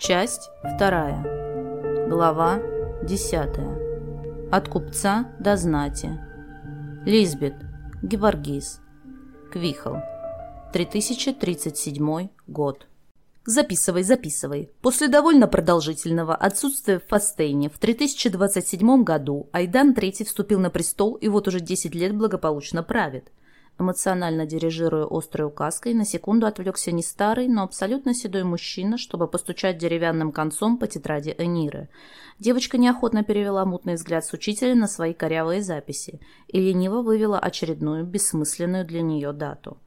Часть вторая. Глава десятая. От купца до знати. Лизбет. Геворгис. Квихл. 3037 год. Записывай, записывай. После довольно продолжительного отсутствия в Фастейне в 3027 году Айдан III вступил на престол и вот уже 10 лет благополучно правит. Эмоционально дирижируя острой указкой, на секунду отвлекся не старый, но абсолютно седой мужчина, чтобы постучать деревянным концом по тетради Эниры. Девочка неохотно перевела мутный взгляд с учителя на свои корявые записи и лениво вывела очередную, бессмысленную для нее дату.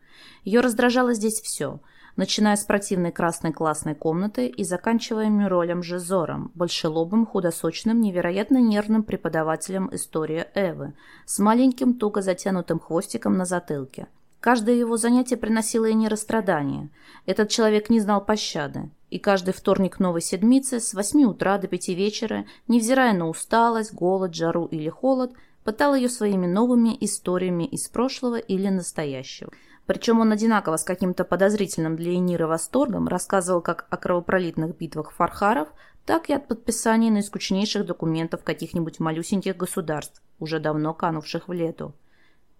Ее раздражало здесь все – начиная с противной красной классной комнаты и заканчивая Мюролем Жизором, большелобым, худосочным, невероятно нервным преподавателем истории Эвы, с маленьким туго затянутым хвостиком на затылке. Каждое его занятие приносило ей нерастрадание. Этот человек не знал пощады. И каждый вторник новой седмицы с восьми утра до пяти вечера, невзирая на усталость, голод, жару или холод, пытал ее своими новыми историями из прошлого или настоящего. Причем он одинаково с каким-то подозрительным для Эниры восторгом рассказывал как о кровопролитных битвах фархаров, так и от подписания наискучнейших документов каких-нибудь малюсеньких государств, уже давно канувших в лету.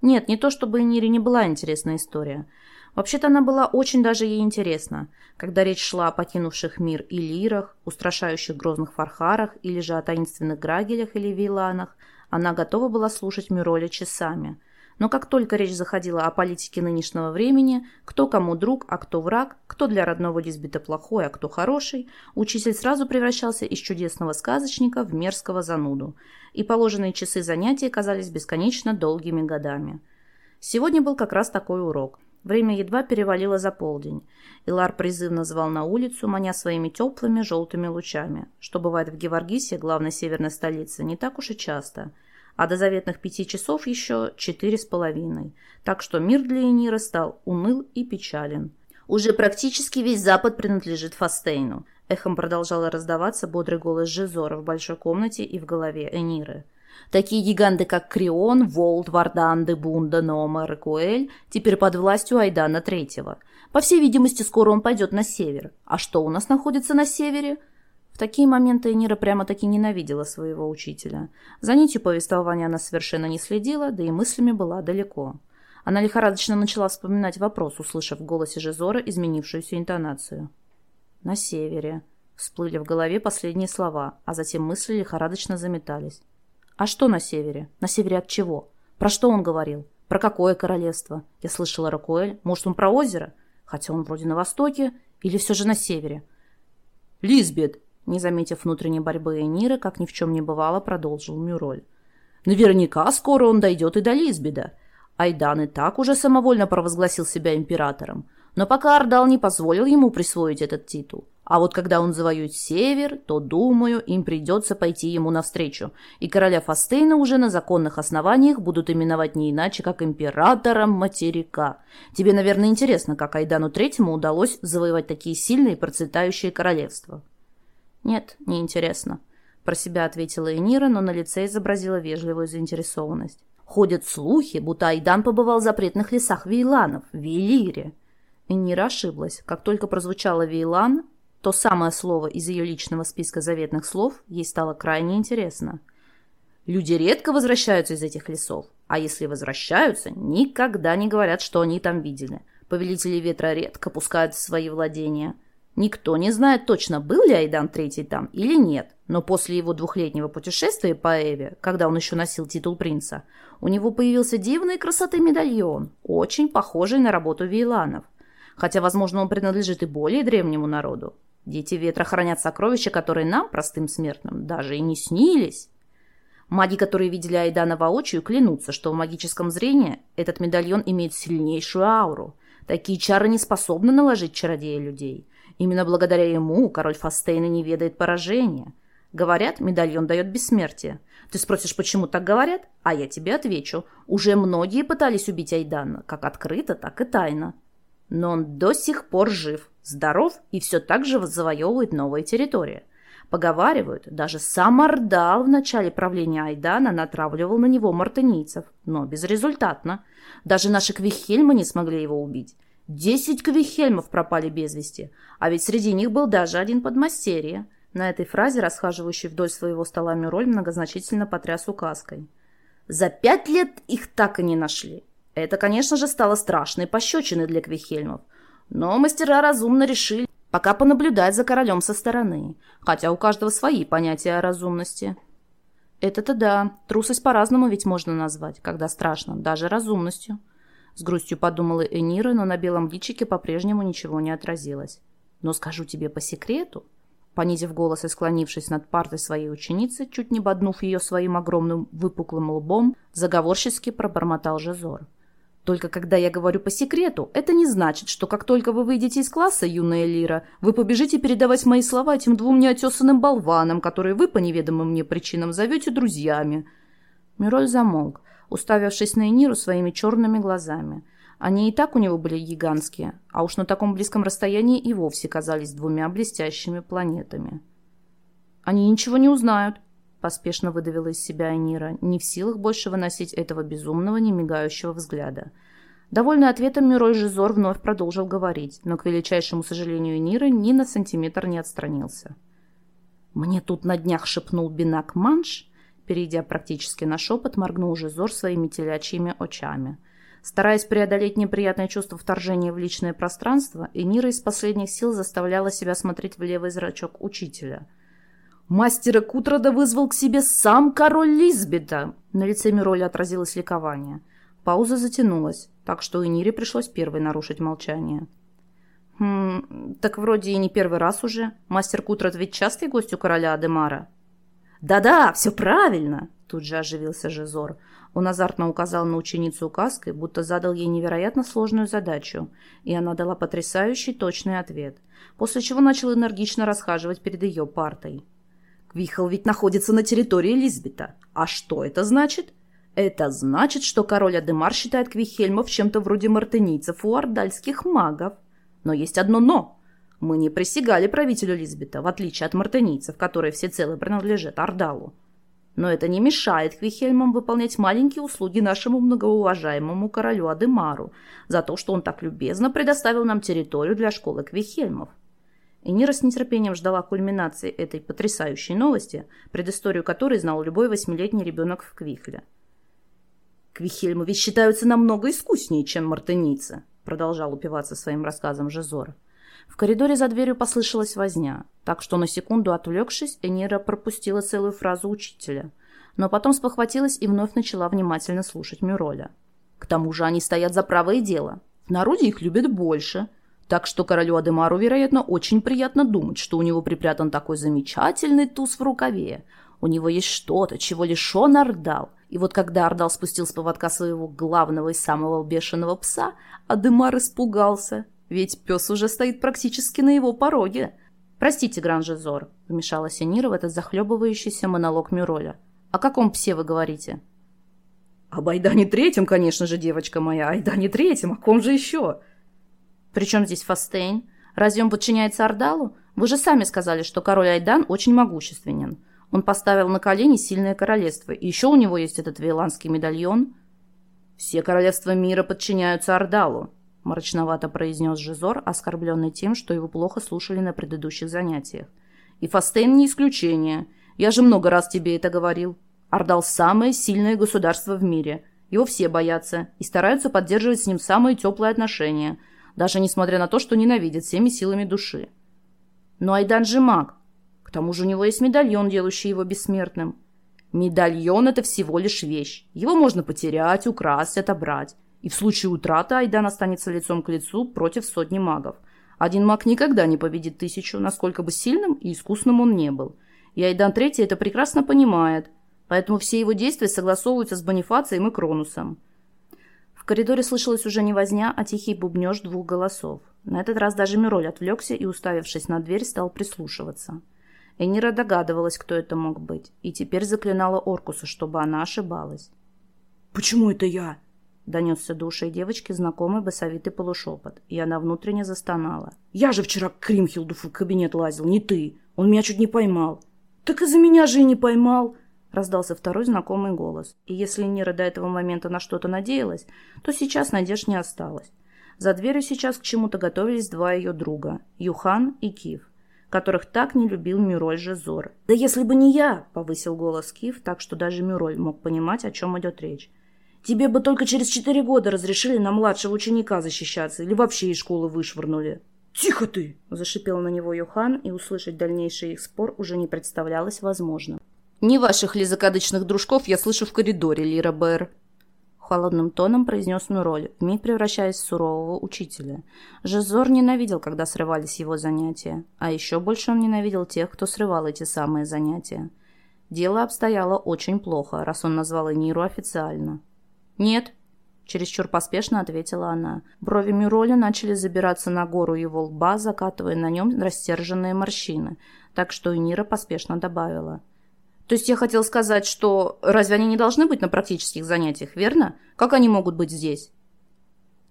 Нет, не то чтобы Энире не была интересна история. Вообще-то она была очень даже ей интересна, когда речь шла о покинувших мир Илирах, устрашающих грозных фархарах или же о таинственных грагелях или вейланах, она готова была слушать Мироля часами – но как только речь заходила о политике нынешнего времени, кто кому друг, а кто враг, кто для родного лесбита плохой, а кто хороший, учитель сразу превращался из чудесного сказочника в мерзкого зануду, и положенные часы занятий казались бесконечно долгими годами. Сегодня был как раз такой урок. Время едва перевалило за полдень. Илар призывно звал на улицу, маня своими теплыми желтыми лучами, что бывает в Геворгисе, главной северной столице, не так уж и часто – а до заветных пяти часов еще четыре с половиной. Так что мир для Энира стал уныл и печален. «Уже практически весь Запад принадлежит Фастейну», эхом продолжало раздаваться бодрый голос Жизора в большой комнате и в голове Эниры. Такие гиганты, как Крион, Волт, Вардан, Дебунда, Нома, Рекуэль, теперь под властью Айдана Третьего. По всей видимости, скоро он пойдет на север. А что у нас находится на севере? В такие моменты Энира прямо-таки ненавидела своего учителя. За нитью повествования она совершенно не следила, да и мыслями была далеко. Она лихорадочно начала вспоминать вопрос, услышав в голосе Жизора изменившуюся интонацию. «На севере». Всплыли в голове последние слова, а затем мысли лихорадочно заметались. «А что на севере? На севере от чего? Про что он говорил? Про какое королевство? Я слышала Ракуэль. Может, он про озеро? Хотя он вроде на востоке. Или все же на севере?» «Лизбет!» Не заметив внутренней борьбы Эниры, как ни в чем не бывало, продолжил Мюроль. Наверняка скоро он дойдет и до Лизбеда. Айдан и так уже самовольно провозгласил себя императором. Но пока Ордал не позволил ему присвоить этот титул. А вот когда он завоюет север, то, думаю, им придется пойти ему навстречу. И короля Фастейна уже на законных основаниях будут именовать не иначе, как императором материка. Тебе, наверное, интересно, как Айдану Третьему удалось завоевать такие сильные процветающие королевства. «Нет, не интересно», — про себя ответила Энира, но на лице изобразила вежливую заинтересованность. «Ходят слухи, будто Айдан побывал в запретных лесах Вейланов, в Вейлире». Энира ошиблась. Как только прозвучало «Вейлан», то самое слово из ее личного списка заветных слов ей стало крайне интересно. Люди редко возвращаются из этих лесов, а если возвращаются, никогда не говорят, что они там видели. Повелители ветра редко пускают в свои владения. Никто не знает точно, был ли Айдан Третий там или нет, но после его двухлетнего путешествия по Эве, когда он еще носил титул принца, у него появился дивной красоты медальон, очень похожий на работу Вейланов. Хотя, возможно, он принадлежит и более древнему народу. Дети ветра хранят сокровища, которые нам, простым смертным, даже и не снились. Маги, которые видели Айдана воочию, клянутся, что в магическом зрении этот медальон имеет сильнейшую ауру. Такие чары не способны наложить чародея людей – Именно благодаря ему король Фастейна не ведает поражения. Говорят, медальон дает бессмертие. Ты спросишь, почему так говорят? А я тебе отвечу. Уже многие пытались убить Айдана, как открыто, так и тайно. Но он до сих пор жив, здоров и все так же завоевывает новые территории. Поговаривают, даже сам Ордал в начале правления Айдана натравливал на него мартынийцев, но безрезультатно. Даже наши Квихельмы не смогли его убить. Десять квихельмов пропали без вести, а ведь среди них был даже один подмастерье. На этой фразе, расхаживающий вдоль своего стола Мюроль, многозначительно потряс указкой. За пять лет их так и не нашли. Это, конечно же, стало страшной пощечиной для Квихельмов. Но мастера разумно решили пока понаблюдать за королем со стороны, хотя у каждого свои понятия о разумности. Это-то да, трусость по-разному ведь можно назвать, когда страшно, даже разумностью. С грустью подумала Энира, но на белом личике по-прежнему ничего не отразилось. Но скажу тебе по секрету, понизив голос и склонившись над партой своей ученицы, чуть не боднув ее своим огромным выпуклым лбом, заговорчески пробормотал Жезор. Только когда я говорю по секрету, это не значит, что как только вы выйдете из класса, юная Лира, вы побежите передавать мои слова этим двум неотесанным болванам, которые вы по неведомым мне причинам зовете друзьями». Мироль замолк, уставившись на Эниру своими черными глазами. Они и так у него были гигантские, а уж на таком близком расстоянии и вовсе казались двумя блестящими планетами. «Они ничего не узнают», Поспешно выдавила из себя Энира, не в силах больше выносить этого безумного, немигающего взгляда. Довольный ответом Мирой Жизор вновь продолжил говорить, но, к величайшему сожалению Эниры, ни на сантиметр не отстранился. «Мне тут на днях шепнул Бинак Манш», перейдя практически на шепот, моргнул Жизор своими телячьими очами. Стараясь преодолеть неприятное чувство вторжения в личное пространство, Энира из последних сил заставляла себя смотреть в левый зрачок учителя – Мастера Кутрада вызвал к себе сам король Лизбета. На лице Мироли отразилось ликование. Пауза затянулась, так что и Нире пришлось первой нарушить молчание. «Хм, так вроде и не первый раз уже. Мастер Кутрад ведь частый гость у короля Адемара». «Да-да, все правильно!» Тут же оживился Жизор. Он азартно указал на ученицу указкой, будто задал ей невероятно сложную задачу, и она дала потрясающий точный ответ, после чего начал энергично расхаживать перед ее партой. Вихл ведь находится на территории Лизбета. А что это значит? Это значит, что король Адемар считает Квихельмов чем-то вроде мартынийцев у ордальских магов. Но есть одно «но». Мы не присягали правителю Лизбета, в отличие от мартынийцев, которые всецело принадлежат Ордалу. Но это не мешает Квихельмам выполнять маленькие услуги нашему многоуважаемому королю Адемару за то, что он так любезно предоставил нам территорию для школы Квихельмов. И Нира с нетерпением ждала кульминации этой потрясающей новости, предысторию которой знал любой восьмилетний ребенок в Квихле. «Квихельмы ведь считаются намного искуснее, чем мартынийцы», продолжал упиваться своим рассказом Жизор. В коридоре за дверью послышалась возня, так что на секунду отвлекшись, Энира пропустила целую фразу учителя, но потом спохватилась и вновь начала внимательно слушать Мюроля. «К тому же они стоят за правое дело. В народе их любят больше», так что королю Адемару, вероятно, очень приятно думать, что у него припрятан такой замечательный туз в рукаве. У него есть что-то, чего лишен Ордал. И вот когда Ордал спустил с поводка своего главного и самого бешеного пса, Адемар испугался, ведь пес уже стоит практически на его пороге. «Простите, Гранжезор», — вмешалась Энира в этот захлебывающийся монолог Мюроля. «О каком псе вы говорите?» «Об Айдане Третьем, конечно же, девочка моя, Айдане Третьем, о ком же еще?» Причем здесь Фастейн? Разве он подчиняется Ордалу? Вы же сами сказали, что король Айдан очень могущественен. Он поставил на колени сильное королевство, и еще у него есть этот вейландский медальон. Все королевства мира подчиняются Ордалу, мрачновато произнес Жизор, оскорбленный тем, что его плохо слушали на предыдущих занятиях. И Фастейн не исключение. Я же много раз тебе это говорил. Ордал – самое сильное государство в мире. Его все боятся и стараются поддерживать с ним самые теплые отношения – даже несмотря на то, что ненавидит всеми силами души. Но Айдан же маг. К тому же у него есть медальон, делающий его бессмертным. Медальон – это всего лишь вещь. Его можно потерять, украсть, отобрать. И в случае утраты Айдан останется лицом к лицу против сотни магов. Один маг никогда не победит тысячу, насколько бы сильным и искусным он не был. И Айдан Третий это прекрасно понимает, поэтому все его действия согласовываются с Бонифацием и Кронусом. В коридоре слышалась уже не возня, а тихий бубнеж двух голосов. На этот раз даже Мироль отвлекся и, уставившись на дверь, стал прислушиваться. Энира догадывалась, кто это мог быть, и теперь заклинала Оркуса, чтобы она ошибалась. «Почему это я?» Донесся до ушей девочки знакомый басовитый полушепот, и она внутренне застонала. «Я же вчера к Кримхилду в кабинет лазил, не ты. Он меня чуть не поймал». «Так из-за меня же и не поймал!» Раздался второй знакомый голос. И если Нира до этого момента на что-то надеялась, то сейчас надежд не осталось. За дверью сейчас к чему-то готовились два ее друга – Юхан и Кив, которых так не любил Мюроль Жизор. «Да если бы не я!» – повысил голос Кив, так что даже Мюроль мог понимать, о чем идет речь. «Тебе бы только через четыре года разрешили на младшего ученика защищаться или вообще из школы вышвырнули». «Тихо ты!» – зашипел на него Юхан, и услышать дальнейший их спор уже не представлялось возможным. «Не ваших ли закадычных дружков я слышу в коридоре, Лира Бэр?» Холодным тоном произнес Мюроль, вмиг превращаясь в сурового учителя. Жизор ненавидел, когда срывались его занятия, а еще больше он ненавидел тех, кто срывал эти самые занятия. Дело обстояло очень плохо, раз он назвал Эниру официально. «Нет», — чересчур поспешно ответила она. Брови Мюроля начали забираться на гору его лба, закатывая на нем растерженные морщины, так что Энира поспешно добавила — то есть я хотел сказать, что разве они не должны быть на практических занятиях, верно? Как они могут быть здесь?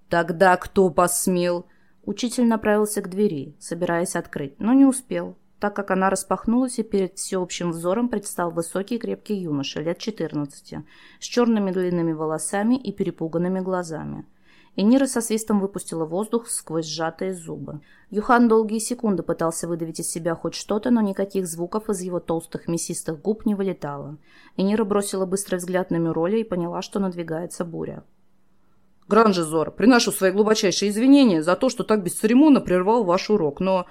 Тогда кто посмел? Учитель направился к двери, собираясь открыть, но не успел, так как она распахнулась, и перед всеобщим взором предстал высокий крепкий юноша лет 14, с черными длинными волосами и перепуганными глазами. И Нира со свистом выпустила воздух сквозь сжатые зубы. Юхан долгие секунды пытался выдавить из себя хоть что-то, но никаких звуков из его толстых мясистых губ не вылетало. И Нира бросила быстрый взгляд на Мюроля и поняла, что надвигается буря. «Гранжезор, приношу свои глубочайшие извинения за то, что так бесцеремонно прервал ваш урок, но...»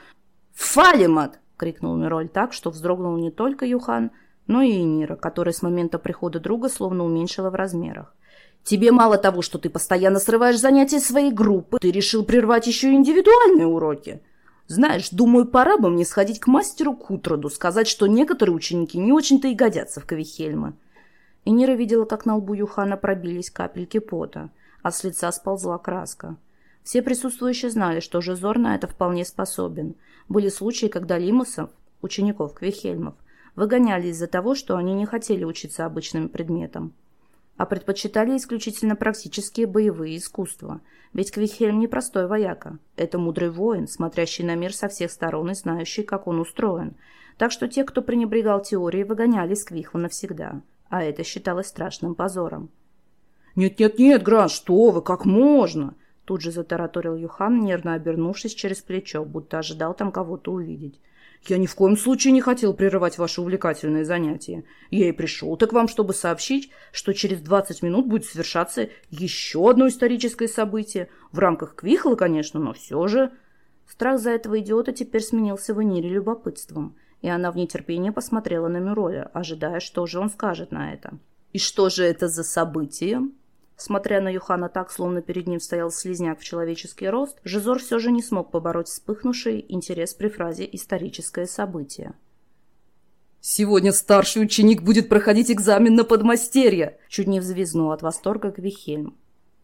«Фалимат!» — крикнул Мироль так, что вздрогнул не только Юхан, но и Энира, которая с момента прихода друга словно уменьшила в размерах. Тебе мало того, что ты постоянно срываешь занятия своей группы, ты решил прервать еще и индивидуальные уроки. Знаешь, думаю, пора бы мне сходить к мастеру Кутроду, сказать, что некоторые ученики не очень-то и годятся в Кавихельмы. И Нира видела, как на лбу Юхана пробились капельки пота, а с лица сползла краска. Все присутствующие знали, что Жизор на это вполне способен. Были случаи, когда лимусов, учеников Квихельмов, выгоняли из-за того, что они не хотели учиться обычным предметам а предпочитали исключительно практические боевые искусства. Ведь Квихельм не простой вояка. Это мудрый воин, смотрящий на мир со всех сторон и знающий, как он устроен. Так что те, кто пренебрегал теорией, выгоняли с Квихла навсегда. А это считалось страшным позором. «Нет-нет-нет, Гран, что вы, как можно?» Тут же затараторил Юхан, нервно обернувшись через плечо, будто ожидал там кого-то увидеть. Я ни в коем случае не хотел прерывать ваши увлекательные занятия. Я и пришел так вам, чтобы сообщить, что через 20 минут будет совершаться еще одно историческое событие. В рамках Квихла, конечно, но все же... Страх за этого идиота теперь сменился в Энире любопытством, и она в нетерпении посмотрела на Мюроля, ожидая, что же он скажет на это. «И что же это за событие?» Смотря на Юхана так, словно перед ним стоял слизняк в человеческий рост, Жизор все же не смог побороть вспыхнувший интерес при фразе «историческое событие». «Сегодня старший ученик будет проходить экзамен на подмастерье!» Чуть не взвизгнул от восторга Гвихельм.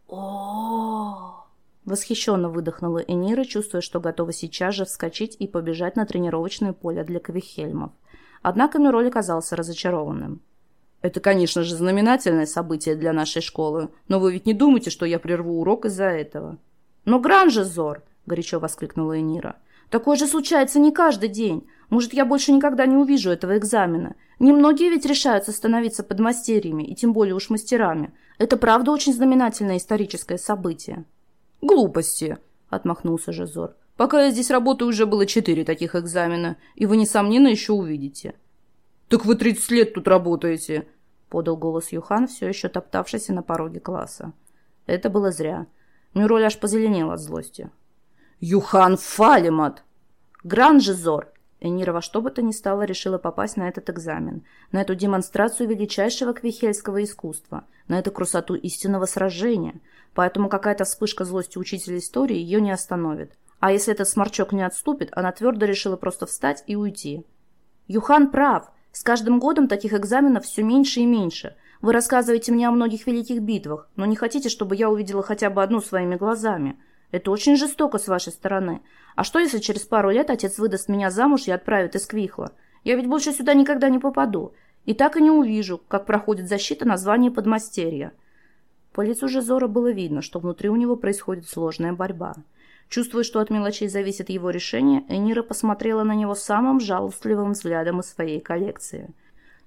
о Восхищенно выдохнула Энира, чувствуя, что готова сейчас же вскочить и побежать на тренировочное поле для Квихельмов. Однако Мироль оказался разочарованным. Это, конечно же, знаменательное событие для нашей школы, но вы ведь не думаете, что я прерву урок из-за этого? Но гран же, Зор! горячо воскликнула Энира. Такое же случается не каждый день. Может, я больше никогда не увижу этого экзамена. Немногие ведь решаются становиться подмастерьями, и тем более уж мастерами. Это правда очень знаменательное историческое событие. Глупости, отмахнулся Жизор. Пока я здесь работаю, уже было четыре таких экзамена, и вы, несомненно, еще увидите. «Так вы тридцать лет тут работаете!» — подал голос Юхан, все еще топтавшийся на пороге класса. Это было зря. Мюроль аж позеленел от злости. «Юхан Фалимат!» «Гранжезор!» Энира во что бы то ни стало решила попасть на этот экзамен, на эту демонстрацию величайшего квихельского искусства, на эту красоту истинного сражения. Поэтому какая-то вспышка злости учителя истории ее не остановит. А если этот сморчок не отступит, она твердо решила просто встать и уйти. «Юхан прав!» С каждым годом таких экзаменов все меньше и меньше. Вы рассказываете мне о многих великих битвах, но не хотите, чтобы я увидела хотя бы одну своими глазами. Это очень жестоко с вашей стороны. А что, если через пару лет отец выдаст меня замуж и отправит из Квихла? Я ведь больше сюда никогда не попаду. И так и не увижу, как проходит защита на звание подмастерья. По лицу Жизора было видно, что внутри у него происходит сложная борьба. Чувствуя, что от мелочей зависит его решение, Энира посмотрела на него самым жалостливым взглядом из своей коллекции.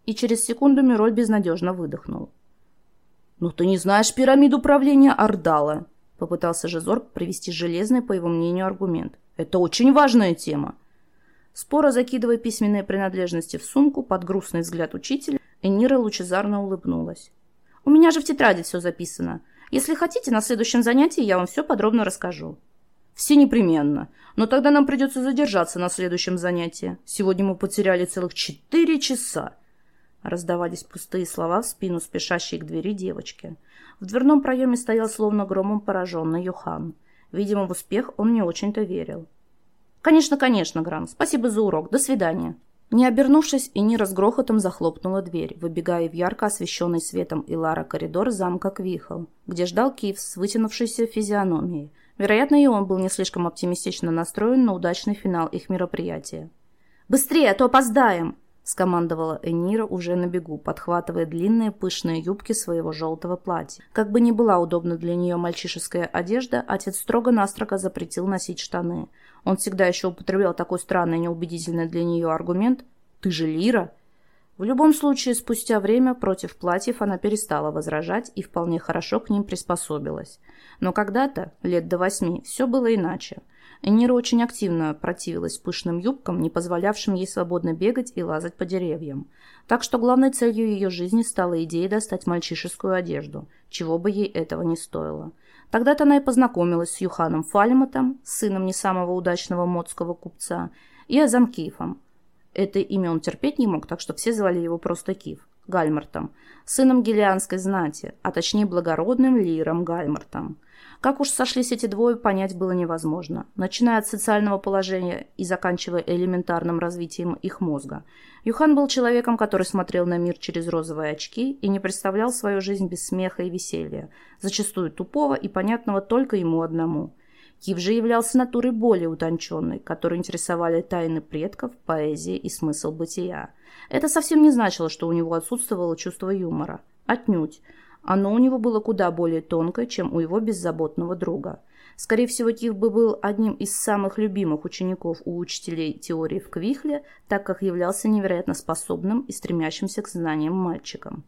И через секунду Мироль безнадежно выдохнул. «Ну ты не знаешь пирамиду правления Ордала?» Попытался Жизор привести железный, по его мнению, аргумент. «Это очень важная тема!» Споро закидывая письменные принадлежности в сумку под грустный взгляд учителя, Энира лучезарно улыбнулась. «У меня же в тетради все записано. Если хотите, на следующем занятии я вам все подробно расскажу». «Все непременно. Но тогда нам придется задержаться на следующем занятии. Сегодня мы потеряли целых четыре часа». Раздавались пустые слова в спину спешащей к двери девочки. В дверном проеме стоял словно громом пораженный Юхан. Видимо, в успех он не очень-то верил. «Конечно, конечно, Гран. Спасибо за урок. До свидания». Не обернувшись, Инира с грохотом захлопнула дверь, выбегая в ярко освещенный светом Илара коридор замка Квихл, где ждал Киев с вытянувшейся физиономией. Вероятно, и он был не слишком оптимистично настроен на удачный финал их мероприятия. «Быстрее, а то опоздаем!» – скомандовала Энира уже на бегу, подхватывая длинные пышные юбки своего желтого платья. Как бы ни была удобна для нее мальчишеская одежда, отец строго-настрого запретил носить штаны – он всегда еще употреблял такой странный неубедительный для нее аргумент «Ты же Лира?» В любом случае, спустя время против платьев она перестала возражать и вполне хорошо к ним приспособилась. Но когда-то, лет до восьми, все было иначе. Энира очень активно противилась пышным юбкам, не позволявшим ей свободно бегать и лазать по деревьям. Так что главной целью ее жизни стала идея достать мальчишескую одежду, чего бы ей этого не стоило. Тогда-то она и познакомилась с Юханом Фальматом, сыном не самого удачного модского купца, и Азам Киефом. Это имя он терпеть не мог, так что все звали его просто Киев, Гальмартом, сыном гелианской знати, а точнее благородным лиром Гальмартом – как уж сошлись эти двое, понять было невозможно, начиная от социального положения и заканчивая элементарным развитием их мозга. Юхан был человеком, который смотрел на мир через розовые очки и не представлял свою жизнь без смеха и веселья, зачастую тупого и понятного только ему одному. Кив же являлся натурой более утонченной, которую интересовали тайны предков, поэзия и смысл бытия. Это совсем не значило, что у него отсутствовало чувство юмора. Отнюдь. Оно у него было куда более тонкое, чем у его беззаботного друга. Скорее всего, Кив бы был одним из самых любимых учеников у учителей теории в Квихле, так как являлся невероятно способным и стремящимся к знаниям мальчиком.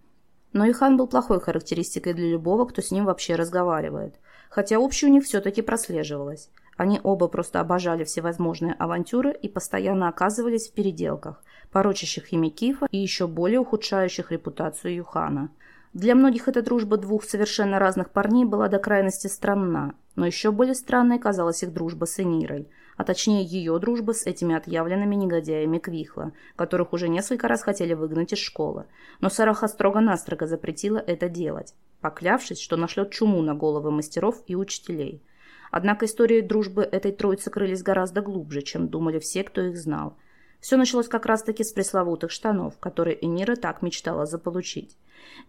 Но Ихан был плохой характеристикой для любого, кто с ним вообще разговаривает. Хотя общее у них все-таки прослеживалось. Они оба просто обожали всевозможные авантюры и постоянно оказывались в переделках, порочащих имя Кифа и еще более ухудшающих репутацию Юхана – для многих эта дружба двух совершенно разных парней была до крайности странна, но еще более странной казалась их дружба с Энирой, а точнее ее дружба с этими отъявленными негодяями Квихла, которых уже несколько раз хотели выгнать из школы. Но Сараха строго-настрого запретила это делать, поклявшись, что нашлет чуму на головы мастеров и учителей. Однако истории дружбы этой троицы крылись гораздо глубже, чем думали все, кто их знал. Все началось как раз-таки с пресловутых штанов, которые Энира так мечтала заполучить.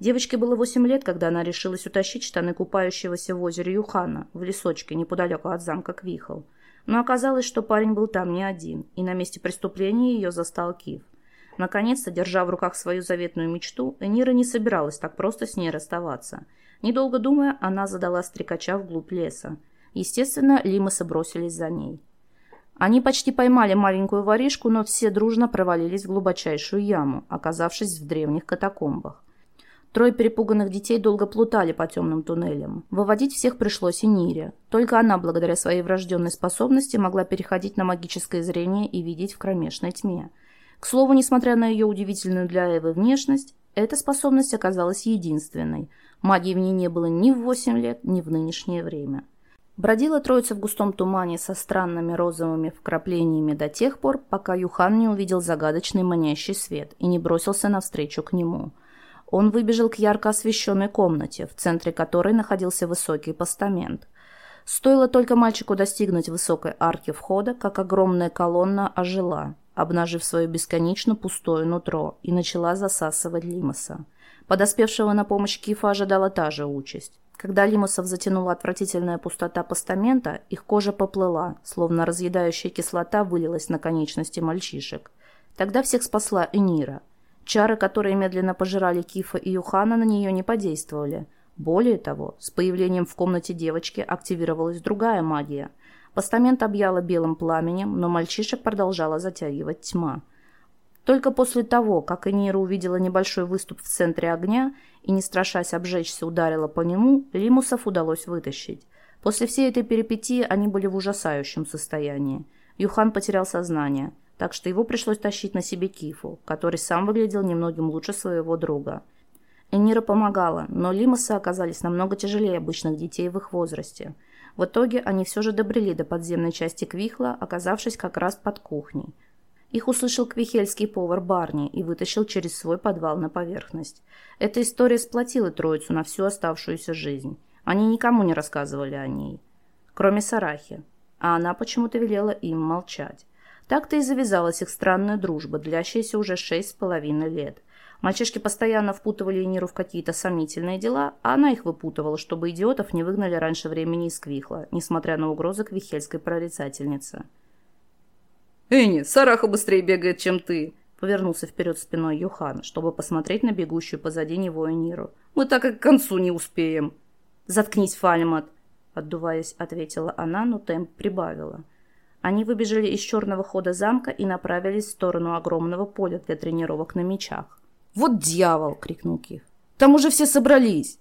Девочке было восемь лет, когда она решилась утащить штаны купающегося в озере Юхана, в лесочке неподалеку от замка Квихл. Но оказалось, что парень был там не один, и на месте преступления ее застал Кив. Наконец-то, держа в руках свою заветную мечту, Энира не собиралась так просто с ней расставаться. Недолго думая, она задала стрекача вглубь леса. Естественно, лимасы бросились за ней. Они почти поймали маленькую воришку, но все дружно провалились в глубочайшую яму, оказавшись в древних катакомбах. Трое перепуганных детей долго плутали по темным туннелям. Выводить всех пришлось и Нире. Только она, благодаря своей врожденной способности, могла переходить на магическое зрение и видеть в кромешной тьме. К слову, несмотря на ее удивительную для Эвы внешность, эта способность оказалась единственной. Магии в ней не было ни в 8 лет, ни в нынешнее время. Бродила троица в густом тумане со странными розовыми вкраплениями до тех пор, пока Юхан не увидел загадочный манящий свет и не бросился навстречу к нему – он выбежал к ярко освещенной комнате, в центре которой находился высокий постамент. Стоило только мальчику достигнуть высокой арки входа, как огромная колонна ожила, обнажив свое бесконечно пустое нутро, и начала засасывать Лимоса. Подоспевшего на помощь Кифа ожидала та же участь. Когда Лимусов затянула отвратительная пустота постамента, их кожа поплыла, словно разъедающая кислота вылилась на конечности мальчишек. Тогда всех спасла Энира – Чары, которые медленно пожирали Кифа и Юхана, на нее не подействовали. Более того, с появлением в комнате девочки активировалась другая магия. Постамент объяла белым пламенем, но мальчишек продолжала затягивать тьма. Только после того, как Энира увидела небольшой выступ в центре огня и, не страшась обжечься, ударила по нему, Лимусов удалось вытащить. После всей этой перипетии они были в ужасающем состоянии. Юхан потерял сознание, так что его пришлось тащить на себе Кифу, который сам выглядел немногим лучше своего друга. Энира помогала, но лимасы оказались намного тяжелее обычных детей в их возрасте. В итоге они все же добрели до подземной части Квихла, оказавшись как раз под кухней. Их услышал квихельский повар Барни и вытащил через свой подвал на поверхность. Эта история сплотила троицу на всю оставшуюся жизнь. Они никому не рассказывали о ней. Кроме Сарахи. А она почему-то велела им молчать. Так-то и завязалась их странная дружба, длящаяся уже шесть с половиной лет. Мальчишки постоянно впутывали Ниру в какие-то сомнительные дела, а она их выпутывала, чтобы идиотов не выгнали раньше времени из Квихла, несмотря на угрозы квихельской прорицательницы. «Энни, Сараха быстрее бегает, чем ты!» Повернулся вперед спиной Юхан, чтобы посмотреть на бегущую позади него Эниру. «Мы так и к концу не успеем!» «Заткнись, Фальмат!» Отдуваясь, ответила она, но темп прибавила. Они выбежали из черного хода замка и направились в сторону огромного поля для тренировок на мечах. «Вот дьявол!» — крикнул Кив. «Там уже все собрались!»